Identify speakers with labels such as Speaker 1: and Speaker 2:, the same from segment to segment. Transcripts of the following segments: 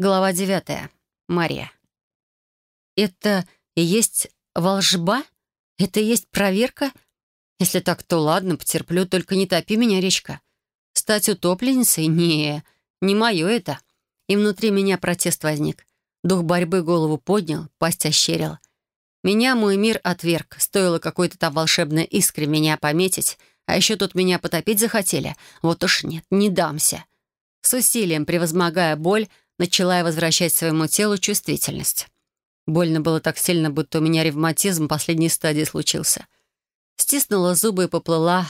Speaker 1: Глава девятая. Мария. «Это и есть волжба? Это и есть проверка? Если так, то ладно, потерплю, только не топи меня, речка. Стать утопленницей? Не, не мое это». И внутри меня протест возник. Дух борьбы голову поднял, пасть ощерил. Меня мой мир отверг. Стоило какой-то там волшебной искре меня пометить, а еще тут меня потопить захотели. Вот уж нет, не дамся. С усилием, превозмогая боль, начала я возвращать своему телу чувствительность. Больно было так сильно, будто у меня ревматизм последней стадии случился. Стиснула зубы и поплыла,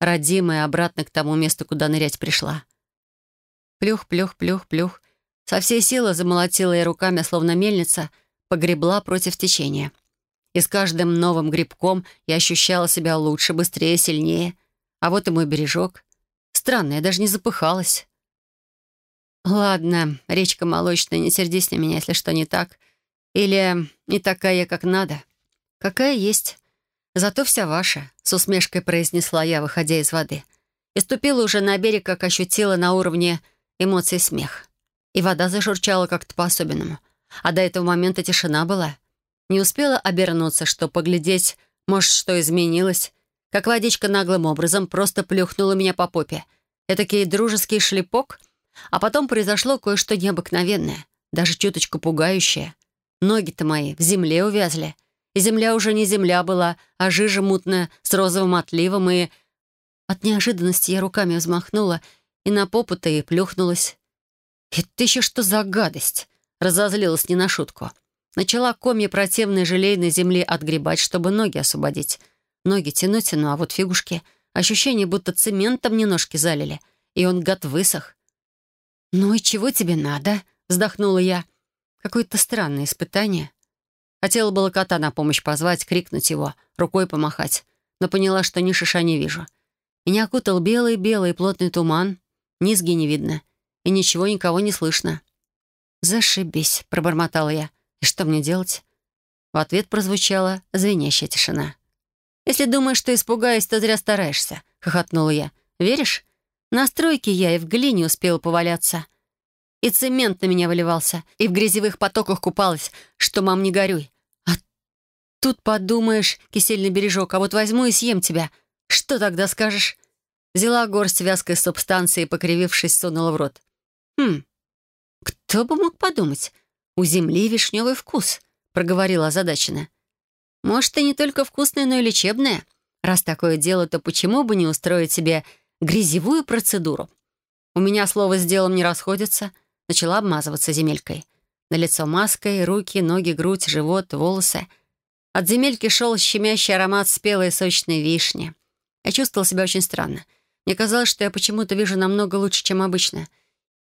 Speaker 1: родимая, обратно к тому месту, куда нырять пришла. Плюх, плюх, плюх, плюх. Со всей силы замолотила я руками, словно мельница, погребла против течения. И с каждым новым грибком я ощущала себя лучше, быстрее, сильнее. А вот и мой бережок. Странно, я даже не запыхалась. «Ладно, речка молочная, не сердись на меня, если что не так. Или не такая, как надо. Какая есть. Зато вся ваша», — с усмешкой произнесла я, выходя из воды. И ступила уже на берег, как ощутила на уровне эмоций смех. И вода зашурчала как-то по-особенному. А до этого момента тишина была. Не успела обернуться, что поглядеть, может, что изменилось, как водичка наглым образом просто плюхнула меня по попе. Этакий дружеский шлепок — а потом произошло кое-что необыкновенное, даже чуточку пугающее. Ноги-то мои в земле увязли. И земля уже не земля была, а жижа мутная, с розовым отливом, и... От неожиданности я руками взмахнула, и на попу-то и плюхнулась. «Это еще что за гадость?» Разозлилась не на шутку. Начала комья противной желейной земли отгребать, чтобы ноги освободить. Ноги тяну-тяну, а вот фигушки. Ощущение, будто цементом мне ножки залили. И он, гад, высох. «Ну и чего тебе надо?» — вздохнула я. «Какое-то странное испытание». Хотела было кота на помощь позвать, крикнуть его, рукой помахать, но поняла, что ни шиша не вижу. Меня окутал белый-белый плотный туман, низги не видно, и ничего никого не слышно. «Зашибись», — пробормотала я. «И что мне делать?» В ответ прозвучала звенящая тишина. «Если думаешь, что испугаюсь, то зря стараешься», — хохотнула я. «Веришь? На стройке я и в глине успела поваляться. И цемент на меня выливался, и в грязевых потоках купалась, что, мам, не горюй. А тут подумаешь, кисельный бережок, а вот возьму и съем тебя. Что тогда скажешь? Взяла горсть вязкой субстанции и, покривившись, сунула в рот. Хм, кто бы мог подумать? У земли вишневый вкус, проговорила озадаченно. Может, и не только вкусное, но и лечебное. Раз такое дело, то почему бы не устроить себе грязевую процедуру. У меня слово с делом не расходится. Начала обмазываться земелькой. На лицо маской, руки, ноги, грудь, живот, волосы. От земельки шел щемящий аромат спелой сочной вишни. Я чувствовала себя очень странно. Мне казалось, что я почему-то вижу намного лучше, чем обычно.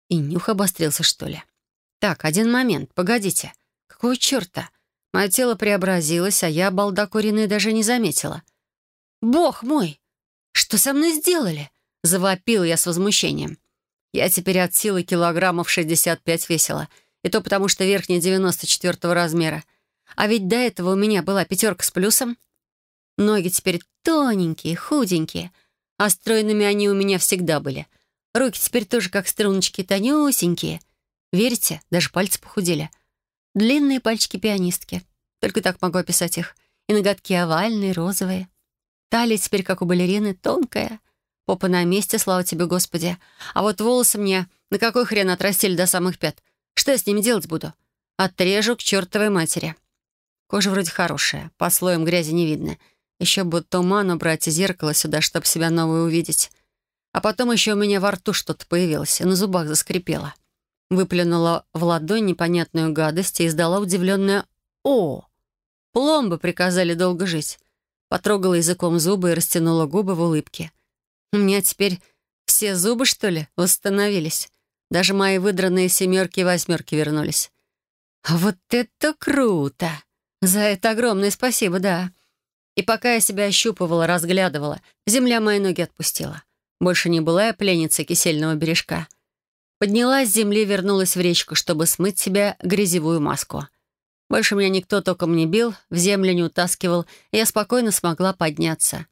Speaker 1: И нюх обострился, что ли. Так, один момент, погодите. Какого черта? Мое тело преобразилось, а я, балда куриная, даже не заметила. «Бог мой! Что со мной сделали?» Завопил я с возмущением. Я теперь от силы килограммов 65 весила. И то потому, что верхняя 94 размера. А ведь до этого у меня была пятерка с плюсом. Ноги теперь тоненькие, худенькие. А стройными они у меня всегда были. Руки теперь тоже как струночки, тонюсенькие. Верите, даже пальцы похудели. Длинные пальчики пианистки. Только так могу описать их. И ноготки овальные, розовые. Талия теперь, как у балерины, тонкая. Попа на месте, слава тебе, Господи. А вот волосы мне на какой хрен отрастили до самых пят? Что я с ними делать буду? Отрежу к чертовой матери. Кожа вроде хорошая, по слоям грязи не видно. Еще бы туман убрать и зеркало сюда, чтобы себя новое увидеть. А потом еще у меня во рту что-то появилось, и на зубах заскрипело. Выплюнула в ладонь непонятную гадость и издала удивленное «О!». Пломбы приказали долго жить. Потрогала языком зубы и растянула губы в улыбке. У меня теперь все зубы, что ли, восстановились. Даже мои выдранные семерки и восьмерки вернулись. Вот это круто! За это огромное спасибо, да. И пока я себя ощупывала, разглядывала, земля мои ноги отпустила. Больше не была я пленницей кисельного бережка. Поднялась с земли, вернулась в речку, чтобы смыть себя грязевую маску. Больше меня никто током не бил, в землю не утаскивал, и я спокойно смогла подняться.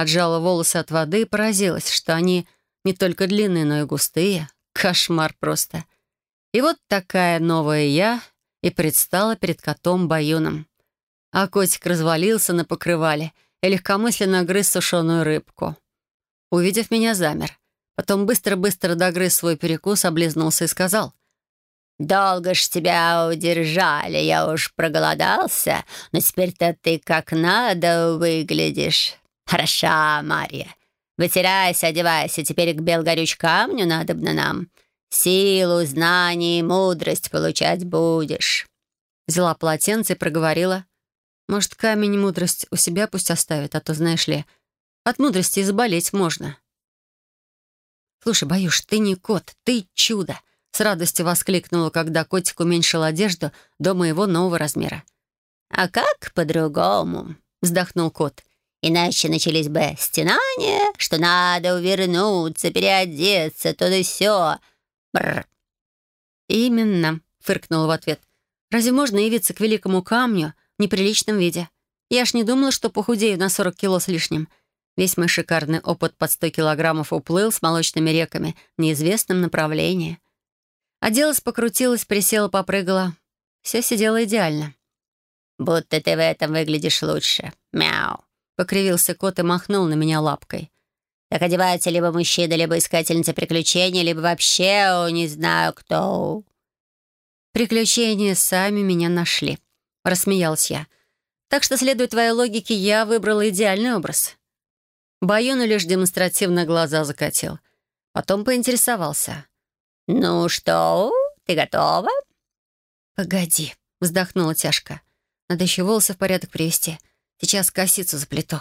Speaker 1: Отжала волосы от воды и поразилась, что они не только длинные, но и густые. Кошмар просто. И вот такая новая я и предстала перед котом Баюном. А котик развалился на покрывале и легкомысленно грыз сушеную рыбку. Увидев меня, замер. Потом быстро-быстро догрыз свой перекус, облизнулся и сказал.
Speaker 2: «Долго ж тебя удержали, я уж проголодался, но теперь-то ты как надо выглядишь. Хороша, Марья. Вытирайся, одевайся, теперь к белгорюч камню надобно нам. Силу, знание и мудрость получать будешь».
Speaker 1: Взяла полотенце и проговорила. «Может, камень и мудрость у себя пусть оставит, а то, знаешь ли, от мудрости и заболеть можно». «Слушай, Баюш, ты не кот, ты чудо!» С радостью воскликнула, когда котик уменьшил одежду до моего нового размера.
Speaker 2: «А как по-другому?» — вздохнул кот. «Иначе начались бы стенания, что надо увернуться, переодеться, то да сё. Бррр».
Speaker 1: «Именно», — фыркнула в ответ. «Разве можно явиться к великому камню в неприличном виде? Я ж не думала, что похудею на 40 кило с лишним. Весь мой шикарный опыт под 100 килограммов уплыл с молочными реками в неизвестном направлении. Оделась, покрутилась, присела, попрыгала. Все сидело идеально.
Speaker 2: «Будто ты в этом выглядишь лучше. Мяу!»
Speaker 1: Покривился кот и махнул на меня лапкой.
Speaker 2: «Так одеваются либо мужчина, либо искательница приключений, либо вообще, не знаю, кто...»
Speaker 1: «Приключения сами меня нашли», — рассмеялась я. «Так что, следуя твоей логике, я выбрала идеальный образ». Баюну лишь демонстративно глаза закатил. Потом поинтересовался.
Speaker 2: «Ну что, ты готова?»
Speaker 1: «Погоди», — вздохнула тяжко. «Надо еще волосы в порядок привести. Сейчас косицу заплету».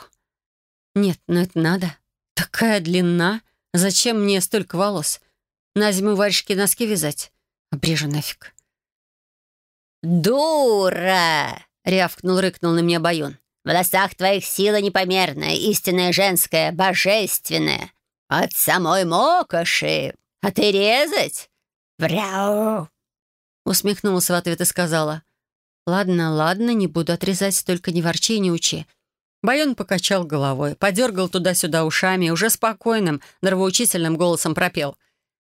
Speaker 1: «Нет, ну это надо. Такая длина. Зачем мне столько волос? На зиму варежки носки вязать. Обрежу нафиг».
Speaker 2: «Дура!» — рявкнул-рыкнул на меня Баюн. «В волосах твоих сила непомерная, истинная женская, божественная. От самой мокоши а ты резать? Вряу!»
Speaker 1: Усмехнулась в ответ и сказала. «Ладно, ладно, не буду отрезать, только не ворчи не учи». Байон покачал головой, подергал туда-сюда ушами и уже спокойным, нравоучительным голосом пропел.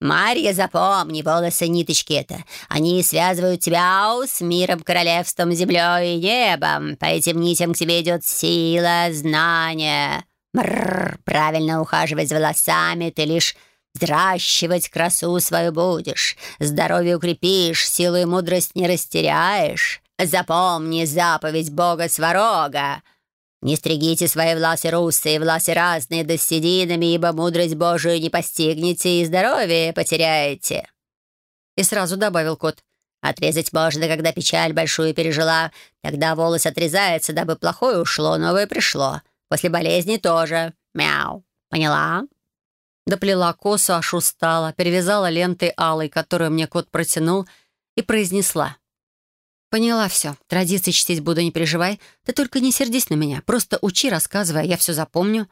Speaker 2: «Марья, запомни, волосы ниточки это. Они связывают тебя с миром, королевством, землей и небом. По этим нитям к тебе идет сила, знание. Мррр, правильно ухаживать за волосами ты лишь Взращивать красу свою будешь, здоровье укрепишь, силу и мудрость не растеряешь. Запомни заповедь Бога Сварога. Не стригите свои власы русые, власы разные, да с сединами, ибо мудрость Божию не постигнете и здоровье потеряете».
Speaker 1: И сразу добавил кот.
Speaker 2: «Отрезать можно, когда печаль большую пережила. Тогда волос отрезается, дабы плохое ушло, новое пришло. После болезни тоже. Мяу. Поняла?»
Speaker 1: Доплела косу, аж устала, перевязала лентой алой, которую мне кот протянул, и произнесла. «Поняла все. Традиции чтить буду, не переживай. Ты только не сердись на меня. Просто учи, рассказывай, я все запомню».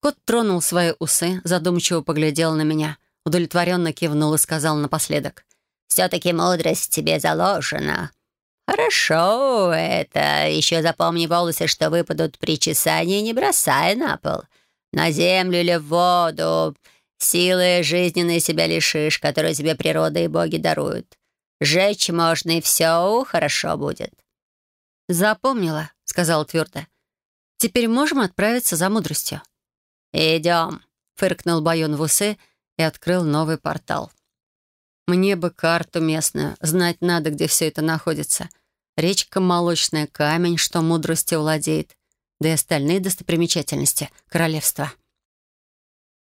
Speaker 1: Кот тронул свои усы, задумчиво поглядел на меня, удовлетворенно кивнул и сказал напоследок.
Speaker 2: «Все-таки мудрость тебе заложена. Хорошо это. Еще запомни волосы, что выпадут при чесании, не бросай на пол. На землю или в воду. Силы жизненные себя лишишь, которые тебе природа и боги даруют. Жечь можно, и все хорошо будет».
Speaker 1: «Запомнила», — сказала твердо. «Теперь можем отправиться за мудростью».
Speaker 2: «Идем», — фыркнул Байон в усы и открыл новый портал.
Speaker 1: «Мне бы карту местную. Знать надо, где все это находится. Речка Молочная, камень, что мудростью владеет да и остальные достопримечательности королевства.